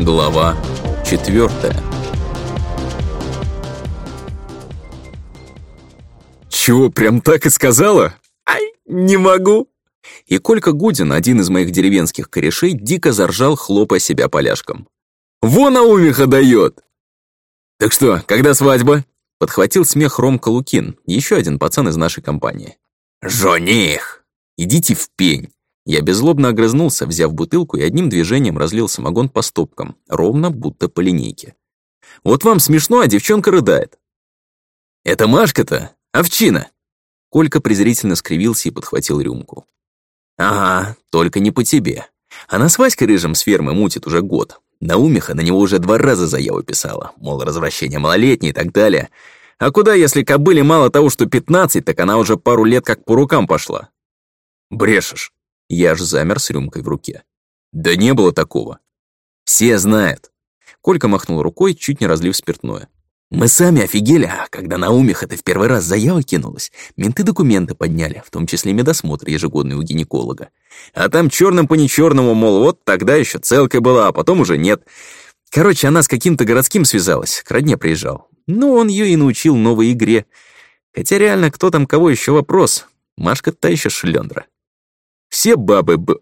Глава 4. Чего, прям так и сказала? Ай, не могу. И Колька Гудин, один из моих деревенских корешей, дико заржал, хлопая себя поляшком. Вон Аумиха дает! Так что, когда свадьба? Подхватил смех Ромка Лукин, еще один пацан из нашей компании. «Жених! Идите в пень!» Я беззлобно огрызнулся, взяв бутылку и одним движением разлил самогон по стопкам, ровно будто по линейке. «Вот вам смешно, а девчонка рыдает». «Это Машка-то? Овчина!» Колька презрительно скривился и подхватил рюмку. «Ага, только не по тебе. Она с Васькой Рыжим с фермы мутит уже год. Наумиха на него уже два раза заяву писала, мол, развращение малолетней и так далее. А куда, если кобыле мало того, что 15, так она уже пару лет как по рукам пошла?» «Брешешь!» Я аж замер с рюмкой в руке. «Да не было такого!» «Все знают!» Колька махнул рукой, чуть не разлив спиртное. «Мы сами офигели, а когда на умех это в первый раз заява кинулась, менты документы подняли, в том числе медосмотр ежегодный у гинеколога. А там черным по нечерному, мол, вот тогда еще целкой была, а потом уже нет. Короче, она с каким-то городским связалась, к родне приезжал. Ну, он ее и научил новой игре. Хотя реально, кто там кого еще вопрос? Машка та еще шлендра. Все бабы б...»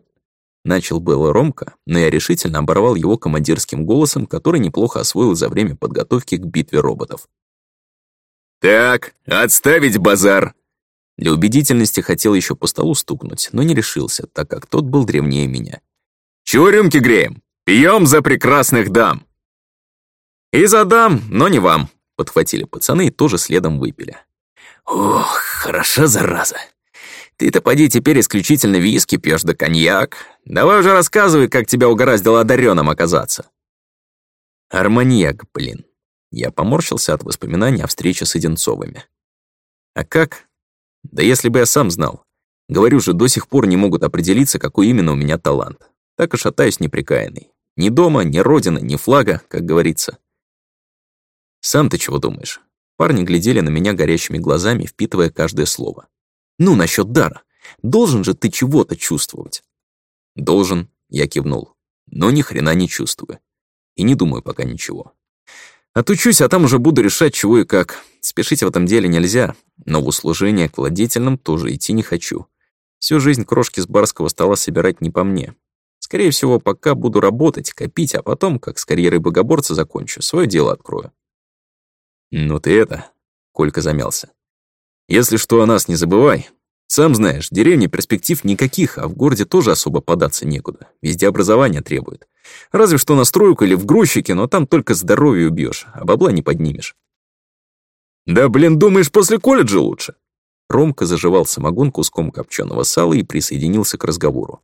Начал было Ромка, но я решительно оборвал его командирским голосом, который неплохо освоил за время подготовки к битве роботов. «Так, отставить базар!» Для убедительности хотел еще по столу стукнуть, но не решился, так как тот был древнее меня. «Чего рюмки греем? Пьем за прекрасных дам!» «И за дам, но не вам!» Подхватили пацаны и тоже следом выпили. «Ох, хороша зараза!» Ты-то поди теперь исключительно виски пьешь да коньяк. Давай уже рассказывай, как тебя угораздило одаренным оказаться». «Арманьяк, блин». Я поморщился от воспоминаний о встрече с Одинцовыми. «А как? Да если бы я сам знал. Говорю же, до сих пор не могут определиться, какой именно у меня талант. Так и шатаюсь неприкаянный. Ни дома, ни родина, ни флага, как говорится. Сам ты чего думаешь? Парни глядели на меня горящими глазами, впитывая каждое слово. Ну, насчет дара. Должен же ты чего-то чувствовать. Должен, я кивнул. Но ни хрена не чувствую. И не думаю пока ничего. Отучусь, а там уже буду решать, чего и как. Спешить в этом деле нельзя, но в услужение к владетельным тоже идти не хочу. Всю жизнь крошки с барского стола собирать не по мне. Скорее всего, пока буду работать, копить, а потом, как с карьерой богоборца закончу, свое дело открою. «Ну ты это...» — Колька замялся. Если что о нас не забывай. Сам знаешь, деревни перспектив никаких, а в городе тоже особо податься некуда. Везде образование требует. Разве что на стройку или в грузчики, но там только здоровье убьешь, а бабла не поднимешь. «Да блин, думаешь, после колледжа лучше?» Ромка заживал самогон куском копченого сала и присоединился к разговору.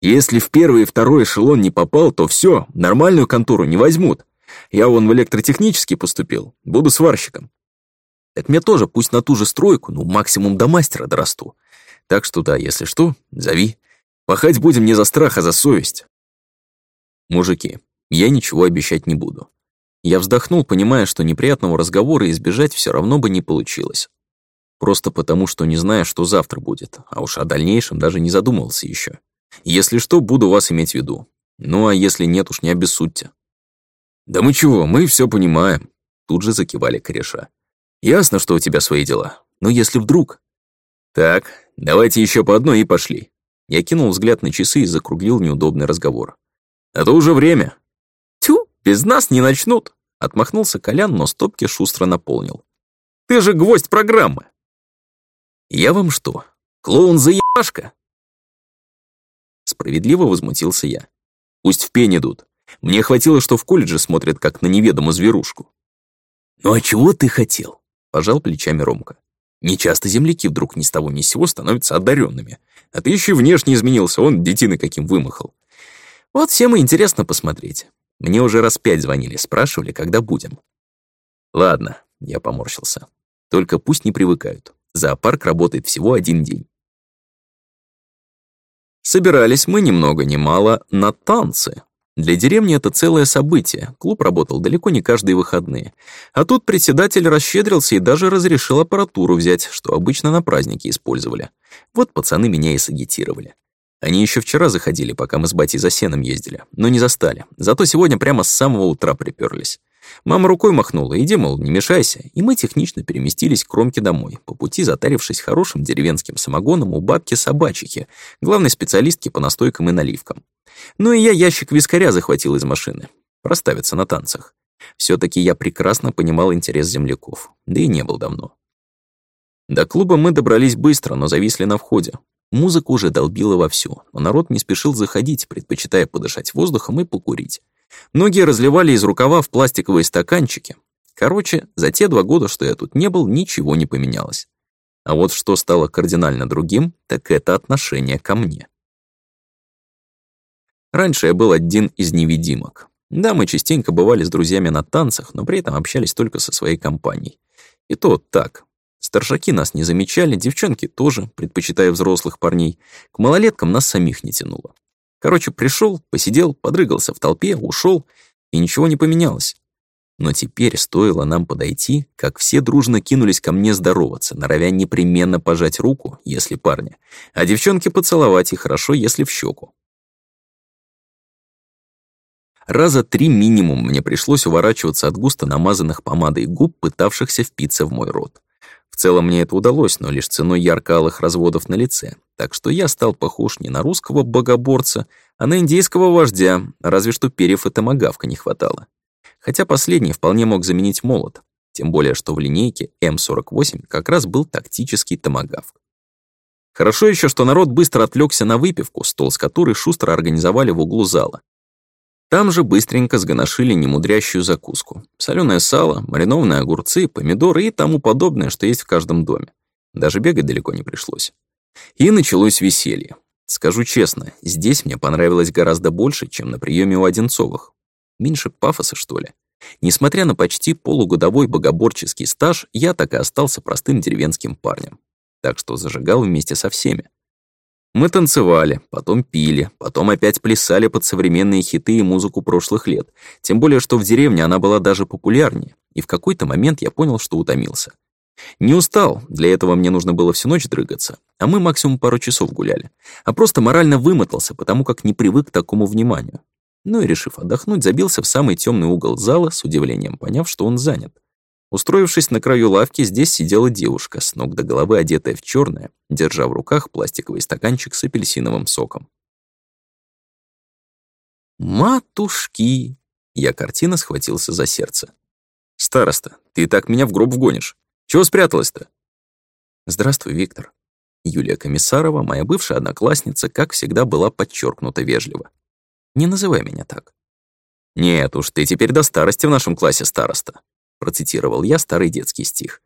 «Если в первый и второй эшелон не попал, то все, нормальную контору не возьмут. Я вон в электротехнический поступил, буду сварщиком. Так мне тоже, пусть на ту же стройку, ну максимум до мастера дорасту. Так что да, если что, зови. Пахать будем не за страх, а за совесть. Мужики, я ничего обещать не буду. Я вздохнул, понимая, что неприятного разговора избежать все равно бы не получилось. Просто потому, что не знаю, что завтра будет, а уж о дальнейшем даже не задумывался еще. Если что, буду вас иметь в виду. Ну а если нет, уж не обессудьте. «Да мы чего, мы все понимаем», — тут же закивали кореша. Ясно, что у тебя свои дела. Но если вдруг... Так, давайте еще по одной и пошли. Я кинул взгляд на часы и закруглил неудобный разговор. А Это уже время. Тю, без нас не начнут. Отмахнулся Колян, но стопки шустро наполнил. Ты же гвоздь программы. Я вам что, клоун-заебашка? Справедливо возмутился я. Пусть в пень идут. Мне хватило, что в колледже смотрят как на неведомую зверушку. «Ну а чего ты хотел?» Пожал плечами Ромка. Нечасто земляки вдруг ни с того ни с сего становятся одаренными. А ты еще внешне изменился, он детины каким вымахал. Вот всем и интересно посмотреть. Мне уже раз пять звонили, спрашивали, когда будем. Ладно, я поморщился. Только пусть не привыкают. Зоопарк работает всего один день. Собирались мы немного много ни мало на танцы. Для деревни это целое событие, клуб работал далеко не каждые выходные. А тут председатель расщедрился и даже разрешил аппаратуру взять, что обычно на праздники использовали. Вот пацаны меня и сагитировали. Они еще вчера заходили, пока мы с батей за сеном ездили, но не застали. Зато сегодня прямо с самого утра припёрлись. Мама рукой махнула, иди, мол, не мешайся, и мы технично переместились к кромке домой, по пути затарившись хорошим деревенским самогоном у бабки-собачихи, главной специалистки по настойкам и наливкам. Ну и я ящик вискаря захватил из машины. Проставиться на танцах. все таки я прекрасно понимал интерес земляков, да и не был давно. До клуба мы добрались быстро, но зависли на входе. Музыка уже долбила вовсю, но народ не спешил заходить, предпочитая подышать воздухом и покурить. Многие разливали из рукава в пластиковые стаканчики. Короче, за те два года, что я тут не был, ничего не поменялось. А вот что стало кардинально другим, так это отношение ко мне. Раньше я был один из невидимок. Да, мы частенько бывали с друзьями на танцах, но при этом общались только со своей компанией. И то так. Старшаки нас не замечали, девчонки тоже, предпочитая взрослых парней. К малолеткам нас самих не тянуло. Короче, пришел, посидел, подрыгался в толпе, ушел, и ничего не поменялось. Но теперь стоило нам подойти, как все дружно кинулись ко мне здороваться, норовя непременно пожать руку, если парня, а девчонки поцеловать и хорошо, если в щеку. Раза три минимум мне пришлось уворачиваться от густо намазанных помадой губ, пытавшихся впиться в мой рот. В целом мне это удалось, но лишь ценой ярко-алых разводов на лице, так что я стал похож не на русского богоборца, а на индейского вождя, разве что перьев и томагавка не хватало. Хотя последний вполне мог заменить молот, тем более что в линейке М48 как раз был тактический томагавк. Хорошо еще, что народ быстро отвлекся на выпивку, стол с которой шустро организовали в углу зала, там же быстренько сгоношили немудрящую закуску. Соленое сало, маринованные огурцы, помидоры и тому подобное, что есть в каждом доме. Даже бегать далеко не пришлось. И началось веселье. Скажу честно, здесь мне понравилось гораздо больше, чем на приеме у Одинцовых. Меньше пафоса, что ли? Несмотря на почти полугодовой богоборческий стаж, я так и остался простым деревенским парнем. Так что зажигал вместе со всеми. Мы танцевали, потом пили, потом опять плясали под современные хиты и музыку прошлых лет. Тем более, что в деревне она была даже популярнее, и в какой-то момент я понял, что утомился. Не устал, для этого мне нужно было всю ночь дрыгаться, а мы максимум пару часов гуляли, а просто морально вымотался, потому как не привык к такому вниманию. Ну и, решив отдохнуть, забился в самый темный угол зала, с удивлением поняв, что он занят. Устроившись на краю лавки, здесь сидела девушка, с ног до головы одетая в черное, держа в руках пластиковый стаканчик с апельсиновым соком. «Матушки!» Я картина схватился за сердце. «Староста, ты так меня в гроб вгонишь. Чего спряталась-то?» «Здравствуй, Виктор». Юлия Комиссарова, моя бывшая одноклассница, как всегда была подчеркнута вежливо. «Не называй меня так». «Нет уж, ты теперь до старости в нашем классе староста» процитировал я старый детский стих.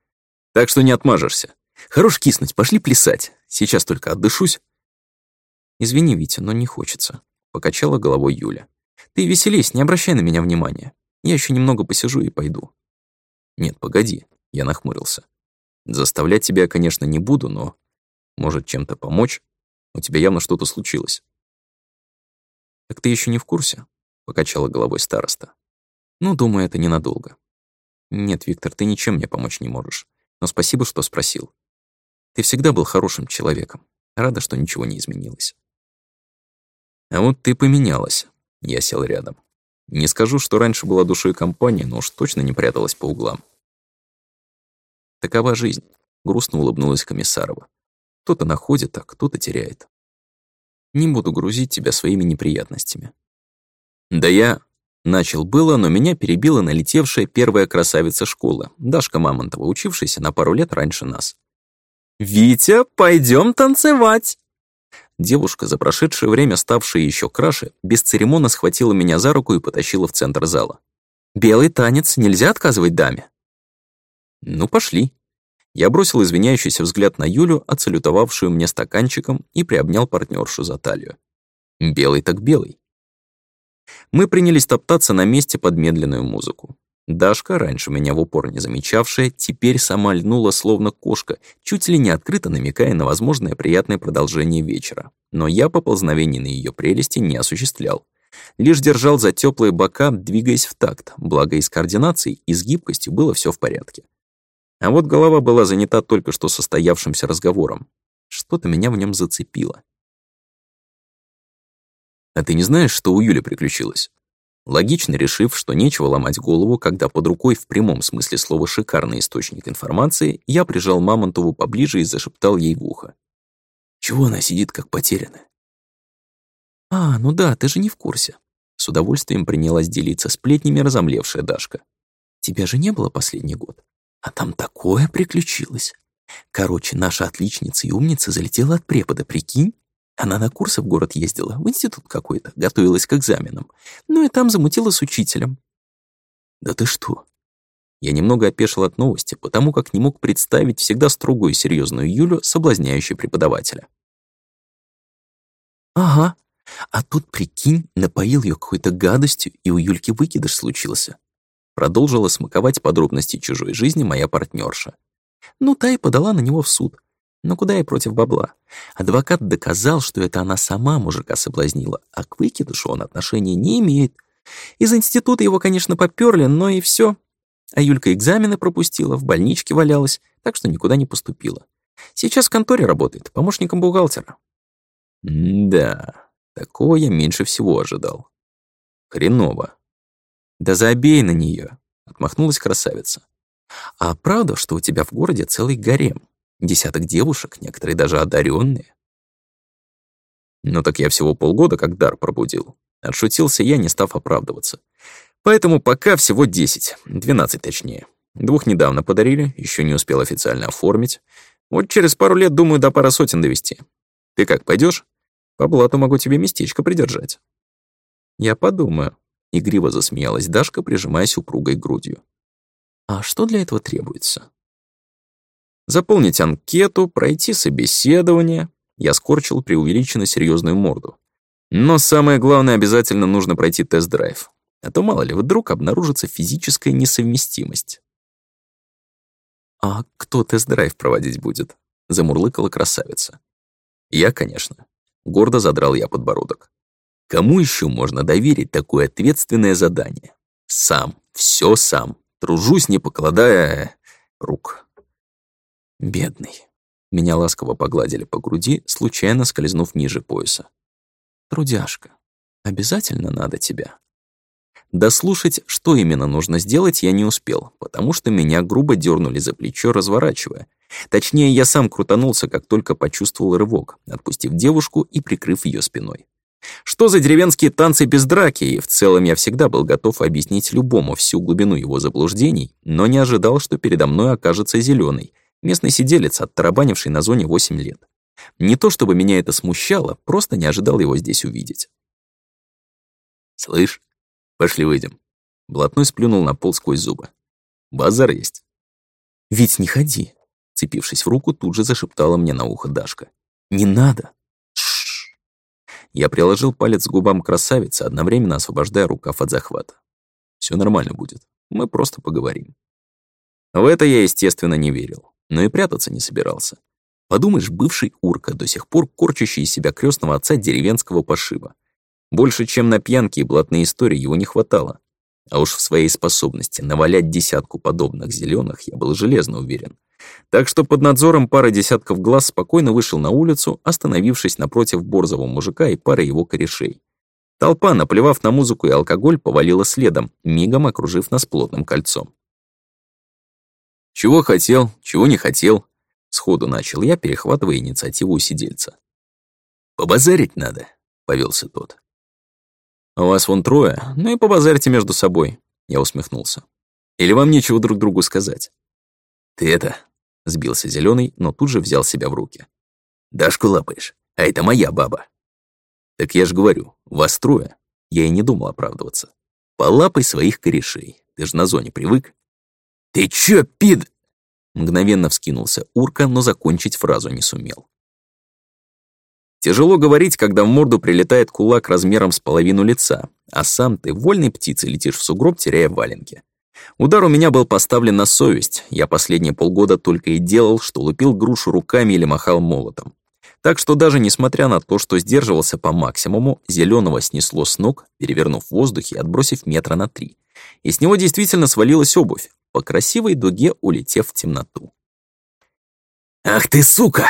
«Так что не отмажешься. Хорош киснуть, пошли плясать. Сейчас только отдышусь». «Извини, Витя, но не хочется», — покачала головой Юля. «Ты веселись, не обращай на меня внимания. Я еще немного посижу и пойду». «Нет, погоди», — я нахмурился. «Заставлять тебя, конечно, не буду, но, может, чем-то помочь? У тебя явно что-то случилось». «Так ты еще не в курсе?» — покачала головой староста. «Ну, думаю, это ненадолго. «Нет, Виктор, ты ничем мне помочь не можешь. Но спасибо, что спросил. Ты всегда был хорошим человеком. Рада, что ничего не изменилось». «А вот ты поменялась». Я сел рядом. Не скажу, что раньше была душой компании, но уж точно не пряталась по углам. Такова жизнь. Грустно улыбнулась Комиссарова. Кто-то находит, а кто-то теряет. Не буду грузить тебя своими неприятностями. Да я... Начал было, но меня перебила налетевшая первая красавица школы, Дашка Мамонтова, учившаяся на пару лет раньше нас. «Витя, пойдем танцевать!» Девушка, за прошедшее время ставшая еще краше, без бесцеремонно схватила меня за руку и потащила в центр зала. «Белый танец нельзя отказывать даме!» «Ну, пошли!» Я бросил извиняющийся взгляд на Юлю, отсалютовавшую мне стаканчиком, и приобнял партнершу за талию. «Белый так белый!» Мы принялись топтаться на месте под медленную музыку. Дашка, раньше меня в упор не замечавшая, теперь сама льнула словно кошка, чуть ли не открыто намекая на возможное приятное продолжение вечера. Но я поползновений на ее прелести не осуществлял. Лишь держал за теплые бока, двигаясь в такт, благо и с координацией, и с гибкостью было все в порядке. А вот голова была занята только что состоявшимся разговором. Что-то меня в нем зацепило. А ты не знаешь, что у Юли приключилось?» Логично решив, что нечего ломать голову, когда под рукой в прямом смысле слова шикарный источник информации, я прижал Мамонтову поближе и зашептал ей в ухо. «Чего она сидит как потерянная?» «А, ну да, ты же не в курсе». С удовольствием принялась делиться сплетнями разомлевшая Дашка. «Тебя же не было последний год. А там такое приключилось. Короче, наша отличница и умница залетела от препода, прикинь? Она на курсы в город ездила, в институт какой-то, готовилась к экзаменам. Ну и там замутила с учителем. Да ты что? Я немного опешил от новости, потому как не мог представить всегда строгую и серьезную Юлю, соблазняющую преподавателя. Ага. А тут, прикинь, напоил ее какой-то гадостью, и у Юльки выкидыш случился. Продолжила смаковать подробности чужой жизни моя партнерша. Ну, та и подала на него в суд. Но куда и против бабла? Адвокат доказал, что это она сама мужика соблазнила, а к выкидышу он отношения не имеет. Из института его, конечно, поперли, но и все. А Юлька экзамены пропустила, в больничке валялась, так что никуда не поступила. Сейчас в конторе работает, помощником бухгалтера. М да, такого я меньше всего ожидал. Хреново. Да забей на нее, отмахнулась красавица. А правда, что у тебя в городе целый гарем? Десяток девушек, некоторые даже одаренные. Но так я всего полгода как дар пробудил. Отшутился я, не став оправдываться. Поэтому пока всего 10, 12 точнее. Двух недавно подарили, еще не успел официально оформить. Вот через пару лет, думаю, до пары сотен довести. Ты как, пойдешь? По блату могу тебе местечко придержать. Я подумаю. Игриво засмеялась Дашка, прижимаясь упругой грудью. А что для этого требуется? Заполнить анкету, пройти собеседование. Я скорчил преувеличенно серьезную морду. Но самое главное, обязательно нужно пройти тест-драйв. А то мало ли, вдруг обнаружится физическая несовместимость. «А кто тест-драйв проводить будет?» — замурлыкала красавица. «Я, конечно». Гордо задрал я подбородок. «Кому еще можно доверить такое ответственное задание? Сам, все сам, тружусь, не покладая э, рук». Бедный. Меня ласково погладили по груди, случайно скользнув ниже пояса. «Трудяшка, обязательно надо тебя». Дослушать, что именно нужно сделать, я не успел, потому что меня грубо дернули за плечо, разворачивая. Точнее, я сам крутанулся, как только почувствовал рывок, отпустив девушку и прикрыв ее спиной. Что за деревенские танцы без драки, и в целом я всегда был готов объяснить любому всю глубину его заблуждений, но не ожидал, что передо мной окажется зеленый, Местный сиделец, оттарабанивший на зоне 8 лет. Не то чтобы меня это смущало, просто не ожидал его здесь увидеть. «Слышь, пошли выйдем». Блатной сплюнул на пол сквозь зубы. «Базар есть». «Ведь не ходи», — цепившись в руку, тут же зашептала мне на ухо Дашка. «Не надо». Шш. Я приложил палец к губам красавицы, одновременно освобождая рукав от захвата. Все нормально будет. Мы просто поговорим. В это я, естественно, не верил но и прятаться не собирался. Подумаешь, бывший урка, до сих пор корчащий из себя крестного отца деревенского пошиба. Больше, чем на пьянки и блатные истории, его не хватало. А уж в своей способности навалять десятку подобных зеленых я был железно уверен. Так что под надзором пары десятков глаз спокойно вышел на улицу, остановившись напротив борзого мужика и пары его корешей. Толпа, наплевав на музыку и алкоголь, повалила следом, мигом окружив нас плотным кольцом. Чего хотел, чего не хотел. Сходу начал я, перехватывая инициативу у сидельца. «Побазарить надо», — повелся тот. «У вас вон трое, ну и побазарьте между собой», — я усмехнулся. «Или вам нечего друг другу сказать?» «Ты это...» — сбился зеленый, но тут же взял себя в руки. «Дашку лапаешь, а это моя баба». «Так я ж говорю, вас трое». Я и не думал оправдываться. «Полапай своих корешей, ты же на зоне привык». «Ты чё, пид...» Мгновенно вскинулся урка, но закончить фразу не сумел. Тяжело говорить, когда в морду прилетает кулак размером с половину лица, а сам ты вольной птицей летишь в сугроб, теряя валенки. Удар у меня был поставлен на совесть, я последние полгода только и делал, что лупил грушу руками или махал молотом. Так что даже несмотря на то, что сдерживался по максимуму, зеленого снесло с ног, перевернув в воздухе и отбросив метра на три. И с него действительно свалилась обувь, по красивой дуге улетев в темноту. «Ах ты, сука!»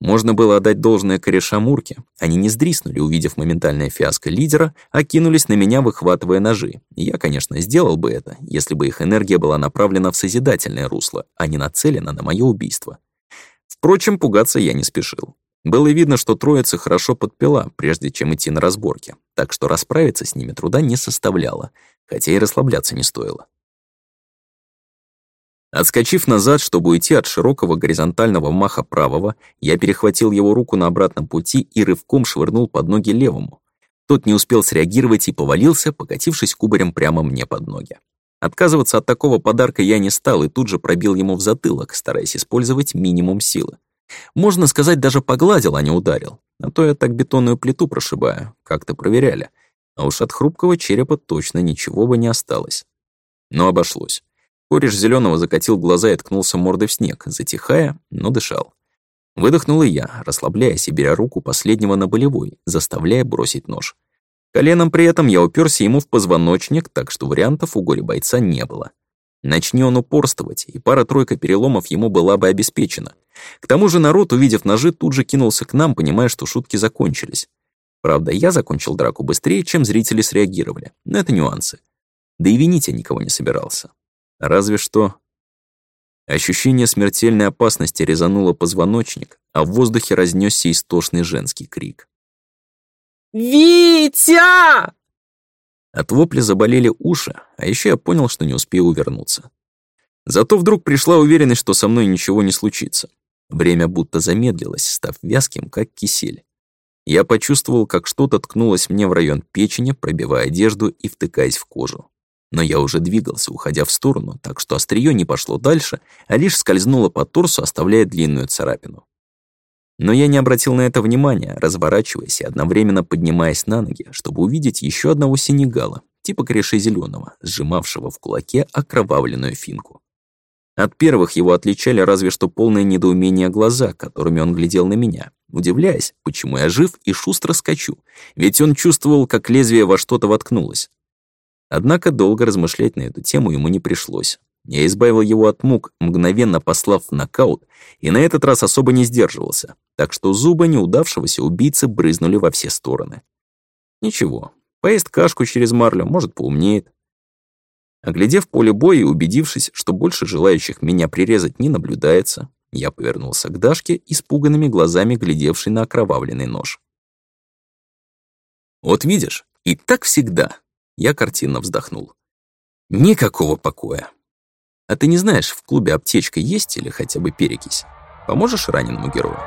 Можно было отдать должное корешам урки. Они не сдриснули, увидев моментальное фиаско лидера, а кинулись на меня, выхватывая ножи. Я, конечно, сделал бы это, если бы их энергия была направлена в созидательное русло, а не нацелена на мое убийство. Впрочем, пугаться я не спешил. Было видно, что троица хорошо подпила, прежде чем идти на разборки, так что расправиться с ними труда не составляло, хотя и расслабляться не стоило. Отскочив назад, чтобы уйти от широкого горизонтального маха правого, я перехватил его руку на обратном пути и рывком швырнул под ноги левому. Тот не успел среагировать и повалился, покатившись кубарем прямо мне под ноги. Отказываться от такого подарка я не стал и тут же пробил ему в затылок, стараясь использовать минимум силы. Можно сказать, даже погладил, а не ударил. А то я так бетонную плиту прошибаю, как-то проверяли. А уж от хрупкого черепа точно ничего бы не осталось. Но обошлось. Кореш зеленого закатил глаза и ткнулся мордой в снег, затихая, но дышал. Выдохнул и я, расслабляясь и беря руку последнего на болевой, заставляя бросить нож. Коленом при этом я уперся ему в позвоночник, так что вариантов у горе-бойца не было. Начни он упорствовать, и пара-тройка переломов ему была бы обеспечена. К тому же народ, увидев ножи, тут же кинулся к нам, понимая, что шутки закончились. Правда, я закончил драку быстрее, чем зрители среагировали, но это нюансы. Да и винить я никого не собирался. Разве что... Ощущение смертельной опасности резануло позвоночник, а в воздухе разнесся истошный женский крик. «Витя!» От вопля заболели уши, а еще я понял, что не успею увернуться. Зато вдруг пришла уверенность, что со мной ничего не случится. Время будто замедлилось, став вязким, как кисель. Я почувствовал, как что-то ткнулось мне в район печени, пробивая одежду и втыкаясь в кожу но я уже двигался, уходя в сторону, так что острие не пошло дальше, а лишь скользнуло по торсу, оставляя длинную царапину. Но я не обратил на это внимания, разворачиваясь и одновременно поднимаясь на ноги, чтобы увидеть еще одного синегала, типа кореша зеленого, сжимавшего в кулаке окровавленную финку. От первых его отличали разве что полное недоумение глаза, которыми он глядел на меня, удивляясь, почему я жив и шустро скачу, ведь он чувствовал, как лезвие во что-то воткнулось. Однако долго размышлять на эту тему ему не пришлось. Я избавил его от мук, мгновенно послав в нокаут, и на этот раз особо не сдерживался, так что зубы неудавшегося убийцы брызнули во все стороны. Ничего, поест кашку через марлю, может, поумнеет. Оглядев поле боя и убедившись, что больше желающих меня прирезать не наблюдается, я повернулся к Дашке, испуганными глазами глядевший на окровавленный нож. «Вот видишь, и так всегда», я картинно вздохнул. Никакого покоя. А ты не знаешь, в клубе аптечка есть или хотя бы перекись? Поможешь раненому герою?